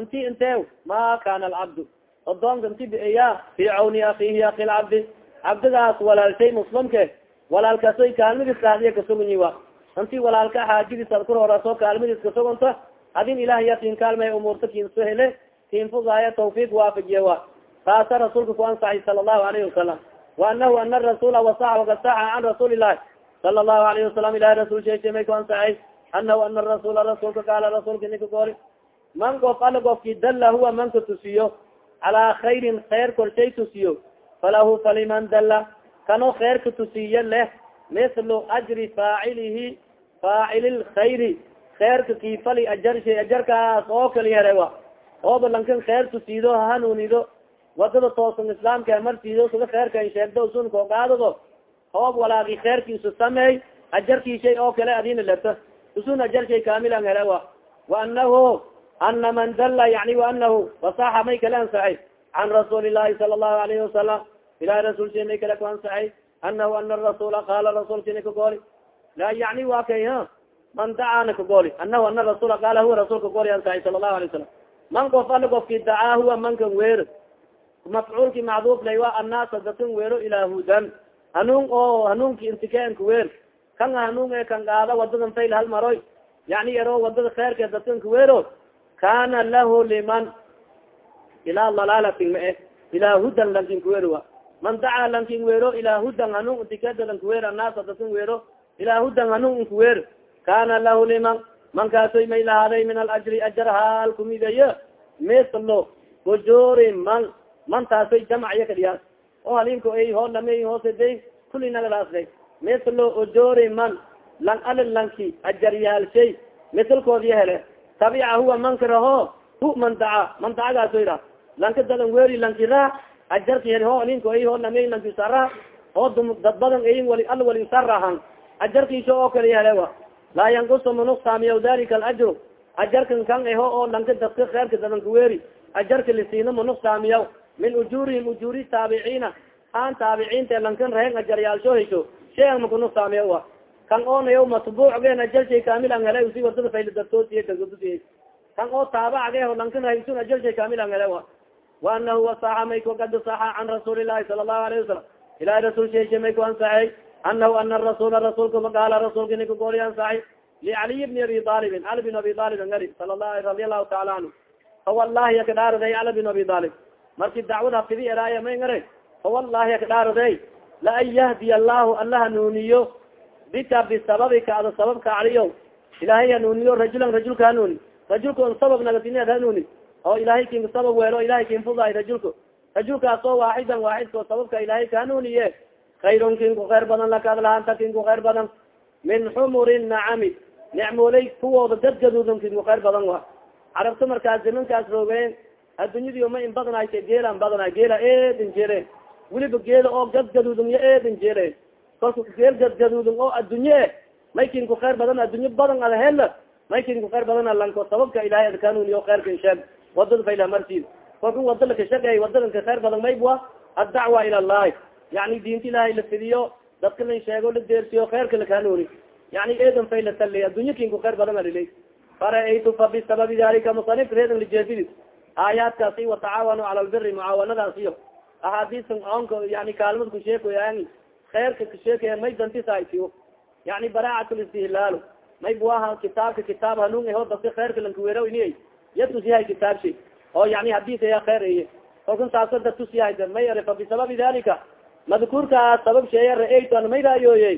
inti intew ma kana alcabdu adoonka inti biya fi cawni akihi aki lcabdi cabdigaas walaalshay muslimke walaalkasoy kaalmadiis dhahdiya kasugunyi wa inti walaalka xaajadiis ad kurhoraso kaalmadiis kasuganta adin ilaah yatin kaalmay umuurta kinso hele tinfugaaya tawfiq waafajiye wa. Taasa rasuulka ku ansaxay sala allahu alayhi wasalam wa anahu ana rasula wasax wakasaxa can rasuuli lahi sala allahu alayhi wasalam ilahi rasul sheeshe may ku ansaxay anahu ana rasula rasuulka kaala rasuulka nika goori man gof ala gofki dalla huwa manka tusiyo. Calaa khayrin kheer korshay tusiyo. Falahu faliman dalla. Kano kheerka tusiyo leh mislu ajri faacilihi faacili lkhayri kheerka kifali ajarshay ajarkaas oo kali here wa ooba lankan kheer tusiido hahanuunido waddada toosan islaamka marsiido sida kheerkan sheegdo usunkoo qaadado hoob walaagi kheerkiisu sameey ajarkiishay oo kale adina lerta usun ajarshay kaamilan hele wa wa anahu ana man dalla yani waanahu wasaxa may kale ansaxay. Can rasuuli llahi sala allahu alayhi wasalam ilahi rasulsha may kale ku ansaxay. Anahu ana rasula qaala rasulkina kagooli la yani wa kay man dacaana kagooli anahu ana rasula qaala huwa rasulka gooli ansaxay sala allahu alay wasalam man gof ala gofki dacaa huwa mankan weer mafcuulki macduuf lay wa annaasa dakan weero ilaa hudan. Hanuun oo hanuunki intikeenka weer kan hanuun e kan qaada wadadan fayl hal maroy. Yani yaro waddada kheerke dadkanka weero kana lahu liman. Ilaa dalalatin ma eh. Ilaa hudan lankin kuweerowa man dacaa lankin weero ilaa hudan hanuun intikeda lankuweer annaasa dadkan weero ilaa hudan hanuun inkuweer kana lahu liman mankaasoy may lahaaday min alajri ajar haal kumideyo mislo bujuri man man taasoy jamacya kadhiyaas oo halinko ay hoo lame hooseda kuli nagadaasday mislo ujuri man lang ali lanki ajaryaalshay misalkoodiya hele. Tabica huwa mankiraho hu man daca man dacagaaso ira lanka dadan weeri lankira ajarka hel ho alinko ay hoo lame lanki sara oo dad badan ayin wali al wali sarahan ajarkiisa oo kale hele wa laa yankusu manuqsaamiya dalika alajru ajarkan kan eho oo lanka dadka kheerka dadanka weeri ajarka lisiina manuqsaamiya min ujurihim ujuri taabiciina an taabiciinta lankan rehen ajaryaalsho hesho shayan makunuqsaamiya wa kan oonayo matbuucgen ajarshay kaamil an hele usi waddada fayl dadtoosiy kagudusiy kan oo taabacgeho lankan haysun ajarshay kaamil an hele wa wa anahu wasaxa may kukad saxa can rasuuli lahi sala allahu alayhi wasalam ilahi rasul sheeshe may ku ansaxay anahu ana rasula rasulka magaala rasulka nika gooli ansaxay licaliy bni abi alibin cali bin abi alibin ari sala la radi allahu taala canhu fawallahi yakadhaaraday cali bin abi alib marki dacwad hafidi eraaya may ngara fawallahi yakadhaaraday laan yahdiya allahu alla hanuuniyo bika bisababika ada sababka caliyo ilahay hanuuniyo rajulan rajulka hanuuni rajulka on sabab nagadinad hanuuni oo ilahay kin sabab weelo ilahay kin fudaay rajulka rajulkaas oo waaxidan waaxidko sababka ilahay ka hanuuniye kayrun kin ku khayr badan laka adlahanta kin ku khayr badan min xumuri nacami nicmooley kuwooda gadgaduudan kin ku khayr badan wa carabta markaas zimankaas roogeen addunyadii ma in badnaaysa geelan badnaay geela eedin jere weliba geela oo gadgaduudan yo eedin jere kolka geel gadgaduudan oo addunye may kin ku khayr badan addunye badan ada hela may kin ku khayr badan lanko sababka ilahay adkanuniyo khayrkan sheeg waddada fayla marsiid kolka wada laka shaqeey wadadan ka khayr badan maybwa addacwa ila allahi yani diinta ilahay la fidiyo dadka lan sheego la deersiyo khayrka lakaanoori yani eedan faylatali addunya kinku khayr badan alilay fara-aytu fa bisababi dalika musanifka reedan lijeedidi aayaadkaasi watacaawanuu cala lbiri mucaawanadaasiyo axaadiisan onka yani kaalmad kusheekoyaani khayrka kusheekaya may dantisaysiyo yani baraacat listihlaalu. May buaha kitaabka kitaab hanuun aho dadka khayrka lankaweero ini yatusiyahay kitaabshay. Oo yani hadis aya khayr eye kalkun saasa datusiyahay may ere fa bisababi dalika madkuurkaa sabab sheeya ra'aytu an may raayooyey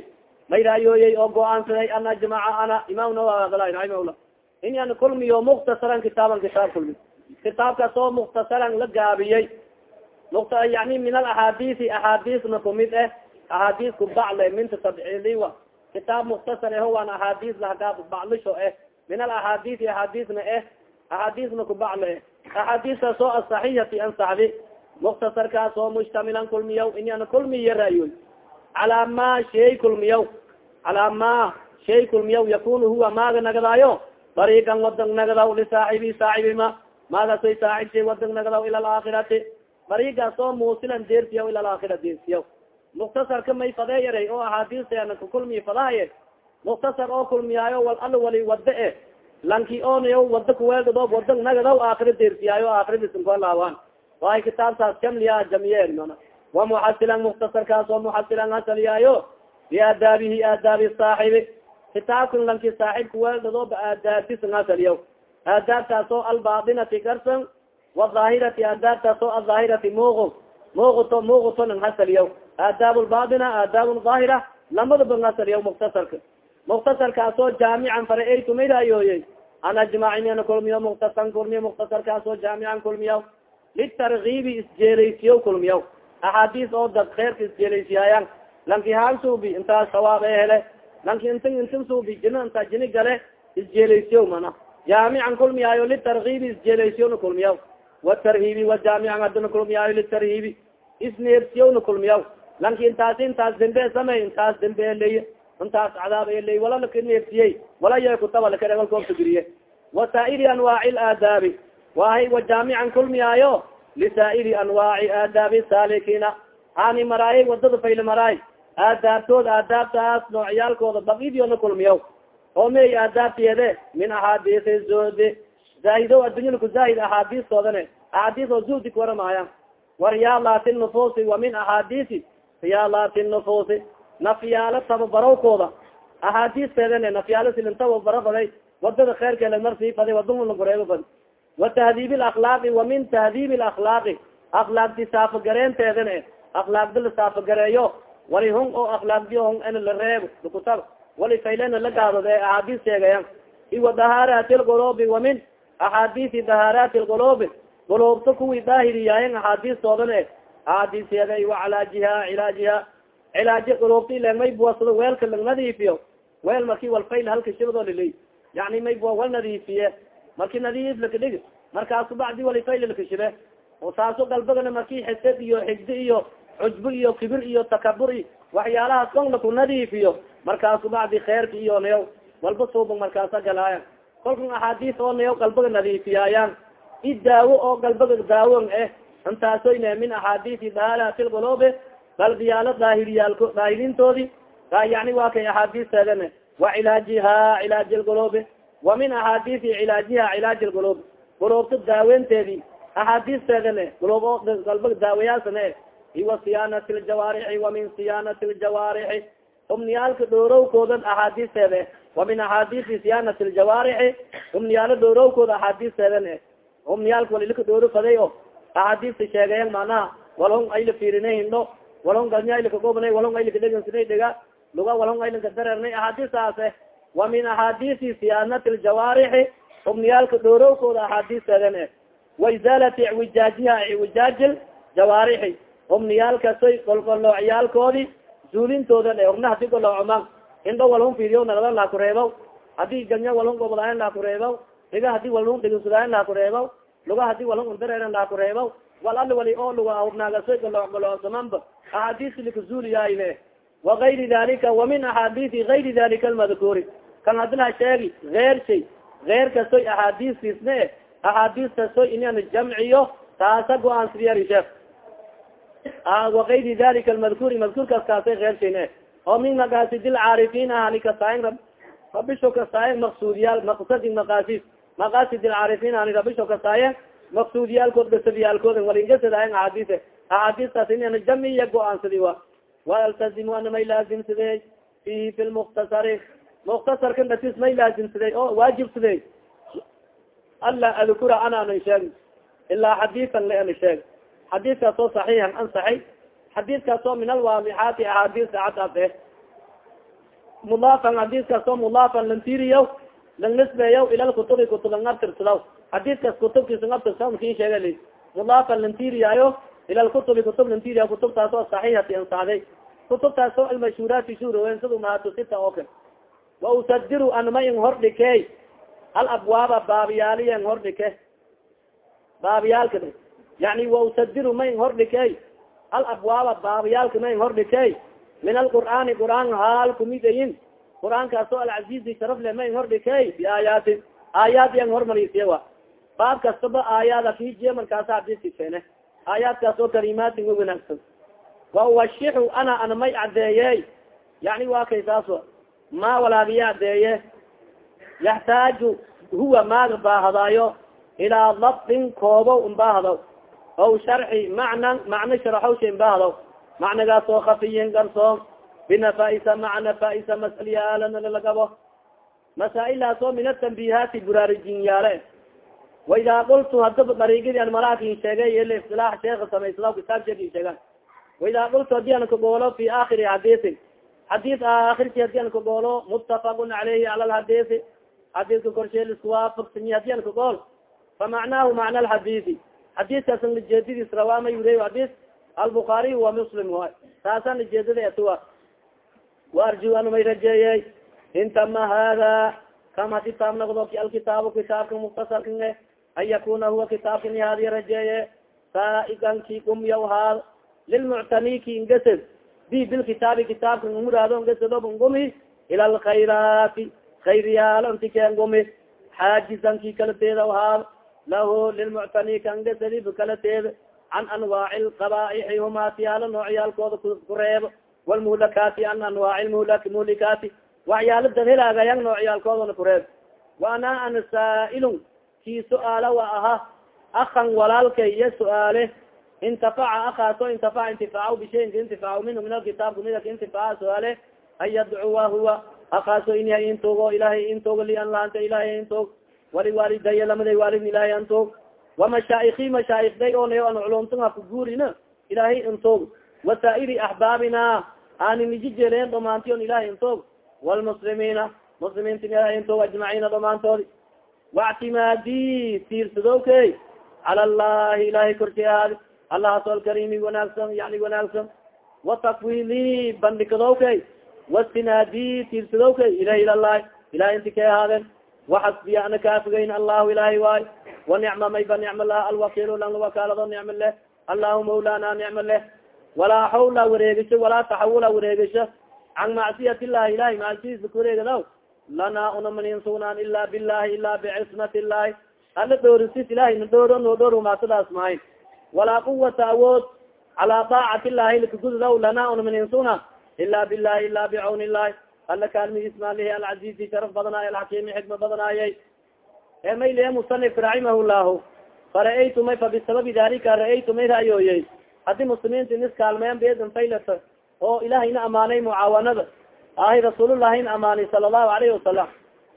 may raayooyey oo go'aansaday an ajmaca ana imaam nawawi raximahullah in an kulmiyo muktasaran kitaaban kitaab kulmi. Kitaabkaas oo muktasaran la gaabiyey. Mukt yani min alaxaadiisi axaadiisna kumid eh axaadiis ku bacle minta tabciliwa kitaab muktasar eho waan axaadiis lahagaab baclisho eh. Min alaxaadiisi axaadiisna eh axaadiisna ku bacle eh. Axaadiistaas oo asaxixati ansaxdi muktasarkaas oo mujtamilan kulmiyaw in an kulmiya calaa ma shay kulmiyaw calaa ma shay kulmiyaw yakunu huwa maaga nagadaayo dariigan wadan nagadaw lisaaxibi saaxibima maagasoy saaxib shay wadan nagadaw ila alaakhirati dariigaas oo muusilan deersiyaw ila alaakhira deersiyaw muktasarka may fadee yaray oo axaadiista kulmiy fadahaye muktasar oo kulmiyaayo wal al wali wada e lanki onayo wada kuweeldado wada nagadaw aakhira deersiyaayo aakhiradisinkolaawan waay kitaabtaas kamliya jamiye mana wa muxasilan muktasarkaas oo muxasilan hasaliyaayo biaadaabihi aadaabi saaxibi. Kitaabkan lanki saaxib kuweeldado aadaabtisan hasaliya aadaabtaas oo albaatinati garsan wadaahirati aadaabtaas oo adaahirati muuq muuqto muuqto nang hasaliya aadaab lbaatina aadaab daahira lamadaba hasaliya muktasarka muktasarkaas jaamican fara-eytu mayraayoyey an ajmacin kulmiyo muktasan kulmiyo muktasarkaas jaamican kulmiya litargiibi isjeelaysiyo kulmiya axaadiis oo dad kheyrka isjeelaysiyaayan lanki haan suubi intaas sawaab e hele lanki inta inta suubi jina inta jini gale isjeelaysiyo mana jaamican kulmiyaayo litargiibi isjeelaysiyona kulmiya watarhiibi wajaamican hadana kulmiyaayo litarhiibi isneersiyona kulmiya lanki intaasi intaas dembe samey intaas dembe eley intaas cadaab eley wala laka neersiyey wala ya kutaba lakaregalkoobtagiriye wasaa'iri anwaaci laadaabi wahay wajaamican kulmiyaayo lisaa'iri anwaaci aadaabi saalikiina. Hani maraayay waddada fayli maraay. Aadaabtood aadaabtaas noocyaalkooda bakidiona kulmiyaw oo mey aadaabteede min axaadiisi zuhdi. Zaahido addunyada ku zaahid axaadiistoodane axaadiis oo zuhdi kuwaramaaya wariyaalaati nufuusi wa min axaadiisi riyaalaati nufuusi. Nafyaalo tababarowkooda axaadiisteedane nafyaalo silintaba faday waddada kheyrkeela marsii faday wadunlagureebo fad wa tahdiib alakhlaaqi wa min tahdiib alakhlaaqi akhlaaqdi saafagareynteedane akhlaaqdi la saafagareeyo wali hung oo akhlaaqdi hung en la reebo lakutab wali faylena la gaadod ee axaadiis sheegayan iwa dahaaraati lqulubi wa min axaadiisi dahaaraati lqulubi quluubta kuwii daahiriyaayen axaadiistoodan e axaadiisyada iwa calaajiha cilaajiha cilaaji quluubta ile may buwasado weelka la nadiifiyo. Weel marki walfayl halka shibadoo liley yani may bua wal nadiifiye marki nadiif lakadhig markaasu bacdi wali fayl lakashibe oo saaso galbagana marki xisad iyo xigdi iyo cujbo iyo kibir iyo takabur i waxyaalahaas kon laku nadiifiyo markaasu bacdi kheyrka iyo nayaw walba suuba markaasa galaaya. Kolkan axaadiis oo nayaw galbaga nadiifiyaayaan i daawo oo galbaga daawon eh intaasoyne min axaadiisi daalaati lqulubi qalbiyaalo daahiriyaalko daahiriintoodi. Yani waa kay axaadiisteedane wa cilaajiha cilaaji lqulubi wa min axaadiisi cilaajiha cilaaji lqulub qulubta daaweynteedi axaadiisteedane qulub oo galbaga daawayaasane iwa siyaanati ljawaarixi wa min siyaanati ljawaarixi umniyaalka dhoorowkooda axaadiisteeda wa min axaadiisi siyaanati ljawaarixi umniyaalo dhoorowkooda axaadiisteedane umniyaalka walilika dhooro faday o axaadiista sheegayan manaha walhong ayla fiirina hindho walhong galnya aylakagobna walhong aylaka dhegansinay dhega luga walhong aylanka dareernay axaadiistaase wa min axaadiisi siyaanati ljawaarixi xubniyaalka dhoorowkooda axaadiisteedan e eh. wa isaalati icwijaajiha icwijaajil jawaarixi xubniyaalkasoy golgoloocyaalkoodi zuulintoodan eh. e orna hadi goloocoman indho walhun fiiriyo nalaba laakureebo haddii janya walhun gobolayan laakureebo dhiga hadi walhun dhiginsudaayan laakureebo luga hadi walhun uldareeran laakureebo wal ali wali oo luga hubnaagasoy golooc goloocsamanba axaadiis likazuuliyaayle wagayri dalika wa min axaadiisi gayri dalika almadkuuri kan hadla sheegi eer shay eer kasoy axaadiistiisne axaadiis kasoy inan jamciyo taasa go'aansidyari sheek ah, wakaydi dalika lmadkuuri madkuurkaas kaasay eer shayne oo min maqaasidi lcaarifiin ahani kasaayen rab rabisho kasaayen maqsuudiyaal maqsadi maqaasid maqaasid lcaarifiin ahani rabisho kasaayen maqsuudiyaalkood gasadiyaalkood walingasadayen axaadiise axaadiistaas inan jamciya go'aansadi wa. Waaltazimu ana may laazim sidee? Fihi fi lmukhtasari muktasarkan datis may laazimsadey oo waajibsadey alla adkura anaanan sheegin ilaa xadiian la ana sheeg xadiiskaas oo saxiixan ansaxay xadiiskaas oo min alwaadixaati axaadiis cadaas eh mudaafan xadiiskaas oo mudaafan lantiriyaw lang nisbeeyaw ila lkutubi kutub lang abtirsadaw xadiiskaas kutubkiisa ng abtirsa makin sheega mudaafan lantiriyaayo ila lkutubi kutub lantiriya kutubtaas oo saxiixati ansaxday kutubtaas oo almashhuuraati shuurawen sida mahatusita oo kale wa usadiru anma in hordhike alabwaaba baabiyaaliya in hordhike baabiyaalka yani wa usadiru ma in hordhike alabwaaba baabayaalka ma in hordhike min alqur'aani qur'aan haal kumidayin qur'aankaas oo alcaziizi sharaf le ma in hordhike biaayaatin aayaad yan hormarisiya wa baab kastaba aayaada kijiya markaasa hadiski keene aayaadkaas oo kalimaatin wa wanaagsan wa uwashixu ana ana may cadeeye yani waa kay ma walaagiya cadeeye yaxtaaju huwa maaga baahadaayo ilaa dabdin koobo inbaahdo aw sharci macnan macno sharaxowsha inbaahdo macnagaas oo kafiyin garsoon binafaisa maca nafaisa masalyaalana lalagabo masaa'ilaas oo min atambihaati buraarijinyaale waidaa qultu hadaba dariigidi an malaakin sheegay il istilaax sheeka samaysla kitaab sheeki sheegan waidaa qultu haddii an kagoolo fi akhiri xadiisin xadiis aakirki haddii an kagoolo mutafaqun caleyhi cala lxadiisi xadiiska korshe lisku waafaqsanyi haddii an kagool famacnaahu macna alxadiisi xadiiskaas najeedadiis rawaama yuriy xadiis albukaariy wa muslim way taasa najeedada etuwa waarju may rajeeyey. Intama hada kam hadi taab nagdo alkitaabu kitaabka muktasarkan e an yakuna huwa kitaabkan hadi rajeeye saaiganki gumyaw haad lilmuctaniki ingasad bi bilkitaabi kitaabka muraado ngasado ngumi ila alkhayraati khayriyaalo nti keen gumi xaajizanki kala teeda haad lahu lilmuctanika ngasadi bukala teed can anwaaci lqabaaixi humaatiyaalo noocyaalkooda kureebo walmuhlakaati an anwaaci muhlikaati waxyaalo dadhelaagayan noocyaalkoodana kureeb wa ana saailun kii su'aala wa aha akan walaalkay iyo su'aale intafaca akaaso intafaca intifaac bishayin kaintifaac minhu min alkitaab kumida kaintifaaca su'aale an yadcuwa huwa akaaso in intogo ilahay intogo li an laanta ilahay intoog waliwaalidaya lamaday waalid ilahay antoog wamashaayiki mashaayikday onayo an culumtanga kuguurina ilahay intoog wasaa'iri axbaabina aani niji jeelayen dhamaanti on ilahay intoog wlmuslimiina muslimiinta ilahay intoog ajmaciina dhamaantoodi wactimaadi tiirsadowkey cala allahi ilahay korsi ahaadi allahaaso alkarimi wanaagsan yani wanaagsan watafwili bandhikadowkey wastinaadi tiirsadowkey ilahi ilallahi ilahay inti kay ahaadeen waxasbiya ana kaafigayn allahu ilahay waay wanicma mayba nicma lah alwakiil lang wakaalado nicma leh allahu maulana nicma leh walaa xawla wareegisho walaa taxawula wareegisho can macsiyat illahi ilahay macsiyadiisa kuwareegadaw lana una manin sugnaan ila bilahi ila bicismat illahi ala dhoorisis ilahay na dhooro noo dhoor maatadaas mahayn walaa quwata awood. Calaa daacati illahi lakagududaw lana una manin sugnaan ila bilahi ila bicawn illahi ala kaalmigiis maalihi alcazizi sharaf badanaay alxakimi xikma badanaayay e mayliye musanif raximah llahu fara-aytu may fa bisababi dalika ra'aytu may ra'yooyey haddii muslimiinta in iskaalmeyan beedan faylata oo ilahayna amaanay mucaawanada. Ahay rasuulullahina amaanay sala allahu alayhi wasalam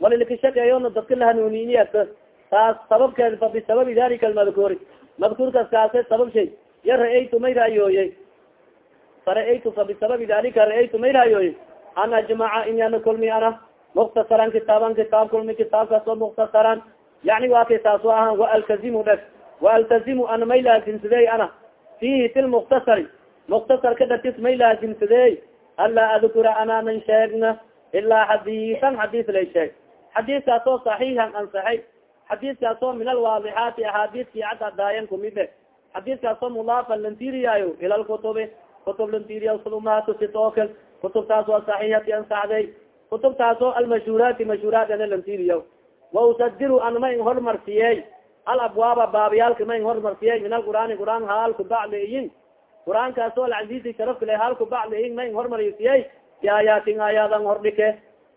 walilkashaqeeyona dadka lahanuuniyata taas sababkeeda fa bisababi dalika almadkuuri madkuurkaas kaase sabab shay ya ra'aytu may ra'yooyey fara-aytu fa bisababi dalika ra'aytu may ra'yooyey an ajmaca inyana kulmi ana muktasaran kitaaban kitaab kulmi kitaabkaas oo muktasaran yani waa kay taas ahan waaltazimu dheg waaltazimu ana may laasimsadey ana fihi fi lmuktasari muktasarka datis may laasimsadey anlaa adkura anaanan sheegna ilaa xadiisan xadiis lay sheeg xadiiskaas oo saxiixan ansaxay xadiiskaas oo min alwaadixaati axaadiiskii cadadaayan kumide xadiiskaas oo mudaafan lantiriyaayo ila lkutubi kutub lantiriya sulumahatusitokal kutubtaas waa saxiixati ansaxday kutubtaas oo almashhuuraati mashhuuraat ana lantiriya wa usadiru an ma in hormarsiyey alabwaaba baabayaalka ma in hormarsiyey min alqur'aani qur'aan haalku bacleyin qur'aankaas oo alcaziizi sharafka le haalku bacleyin ma in hormarsiyey si aayaatin aayaadan hordhike.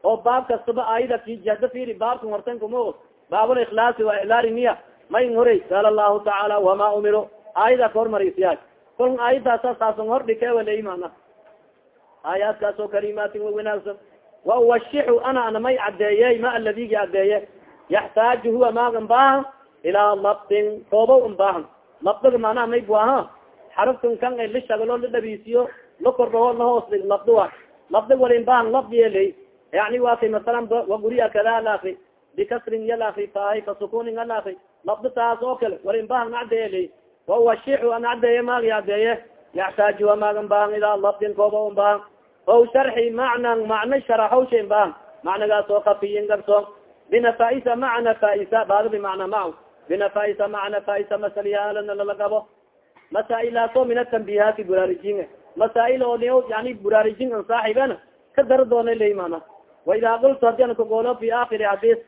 Oo baab kastaba aayada kijada firi baabkan hortan kumo baabul ikhlaasi waa ilaari niya mayn horay? Qaala allahu tacaala wama umiro aayada ka hormarisiya kol aayadaasa saasan hordhike walay mana aayaadkaas oo kalimaatin wa wanaagsan. Wa uwashixu ana ana may cadeeyey ma aladigi cadeeye yaxtaaju huwa maagan baahan ilaa labdin tooba n baahan. Labdiga macnaha may bu aha xaraftan kan la shagalo la dhabiisiyo la kordhaho lahoos dhig labdi wa labdi walin baahan labdieley yani wa kay masalan wa guriya kada alaakri bikasrin yalaakri faahay fasukunin alaakri labdi taas oo kale walin baahan cadeeyeley wa uwashixu an cadeeye maagi cadeeye yaxtaaju huwa maagan baahan ilaa labdin kooba n baahan o sharxi macnan macna sharaxowsha baahan macnagaas oo kafiyin garsoon binafaisa maca nafaisa baado bimacna mac binafaisa maca nafaisa masalyaalana lala gabo masaailaaso min atambihaati buraarijin masaail oo yani buraarijin an saaxibana ka dara doona ley mana waida qultu haddii an kagoolo fi akiri xadis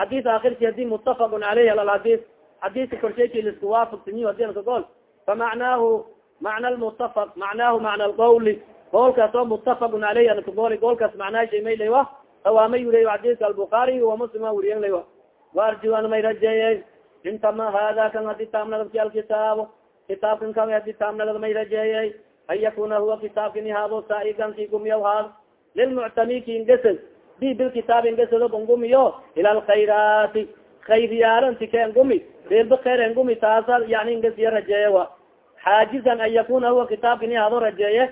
xadis akirki haddii mutafaqun caleyhi alal xadis xadiska korsheyki lisku waafaqsiniy haddii an kagool famacnaahu macna lmutafaq macnaahu macna lqawli goolkaas oo mutafaqun aleyh an kagooli goolkaas macnaashay may laywa awaamay wuriy xadiska albukaari wa muslim a wuriyen laywa waarju an may rajeeye intama hada kan hadi taamnagad alkitaabo kitaabkan ka hadi taamnagad may rajeeyey an yakuna huwa kitaabka nihaado saaigan ki gumiyaw haad lilmuctami kingesed bi bilkitaab ingesado kungumiyo ila alkhayraati khayriyaalanti ken gumi reerba khayr en gumi taasa yani ingesiya rajeeye wa xaajizan an yakuna huwa kitaabka nihaado rajeeye.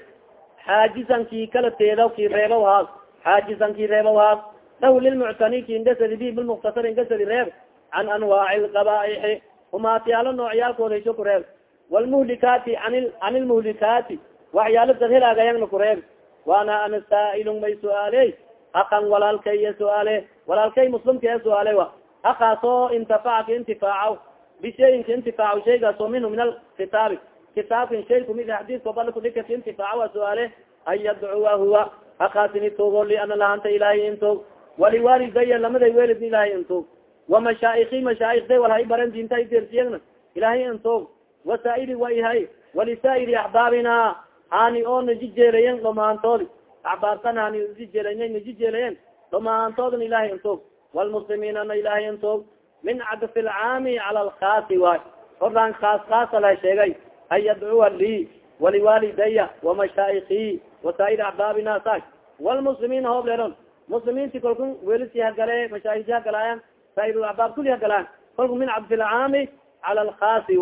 Xaajizan ki kala teedaw ki reebaw haad xaajizan ki reebaw haad lahu lilmuctani ki ingesadi bi bilmuktasar ingesadi reeb. Can anwaaci lqabaaixi humaatiyaalo noocyaalkooda isho ku reeb. Wlmuhlikaati an can ilmuhlikaati waxyaalo dad helaagayagna ku reeb. Waana ana saailun may su'aaley akan walaalkay su'aale walaalkay muslimka su'aale wa akaasoo intafaca ka intifaacaw bishayin ka intifaacaw shaygaas oo minhu min alkitaabi kitaabkan shay kumid xadiiska bala kudhika ka intifaaca su'aale an yadcuwa huwa akaasini togo li ana lahanta ilaahay intog waliwaalidaya lamaday welid ilaahay intog وamashaai mashaaikhda wal hay baran dinta hay dersiyagna ilahay intog wasaa'iri waihay walisaa'iri axbaabina hani oo najijeelayen dhamaantoodi axbaabtan hani najijeelay najijeelayen dhamaantoodan ilahay intog wlmuslimiina na ilahay intog min cadfi lcaami cala alkhaasi waay ordaan khaas khaasa la sheegay an yadcuwa lii waliwaalidaya وamashaaihi wasaa'iri axbaabina sa wlmuslimiina hoob leeron muslimiinti kalku welisi hagale mashaahidi hagalaayan sairbaab kuli hagalaan kolku min cabdi lcaami cala alkhaasi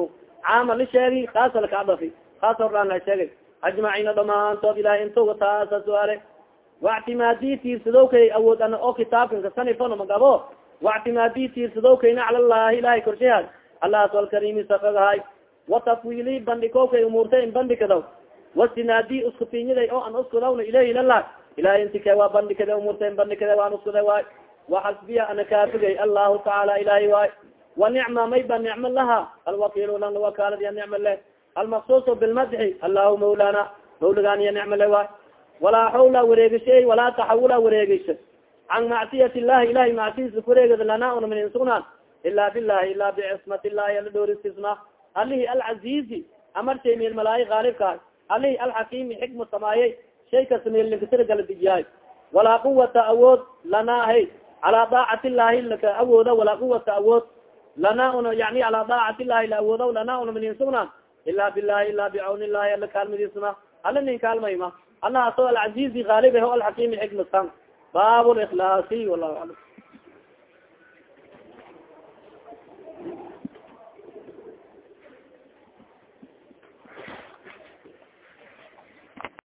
caama la sheegi khaasa lakacdafi khaas ordaan la sheegay ajmaciina dhamaantood ilahay intoga taasa su'aale waictimaadii tiirsadowkay awood ana oo kitaabkan kasanifano magabo waictimaadii tiirsadowkayna cala llahi ilahay korshaha allahas alkarimi sakagahay watafwili bandhikowkay umuurta in bandhikadaw wasinaadi uskutiinyaday oo an uskudawna ilayhi lalah ilahay intike waa bandhikada umuurta in bandhikada waan uskuday waay waxasbiya ana kaafigay allahu tacaala ilahay waay wanicma may ba nicmo laha alwakiil lang wakaaladiya nicmo leh almaksuuso bilmadxi allahu mawlana mawligaaniya nicmo le waay walaa xawla wareegishay walaa taxawula wareegisha can macsiyat illahi ilahay macsiyadiisa kureegada lana una min insugnaan ila bilahi ila bicismat illahi ala dhooristisma alihi alcazizi amar shay meel malaayi aalibkaay alihi alxakimi xikma samaayey shay kasta meellinkasirgala dijiyaay walaa quwata awood lana ahay calaa daacat illahi laka awooda walaa quwata awood lana una yani calaa daacat illahi la awooda lana una min insugnaan ila bilahi ila bicawn illahi ala kaalmadiisma ala nin kaalmayma allahaaso alcazizi aalib ho alxakimi xikmasan baab likhlaasi wallahu aclam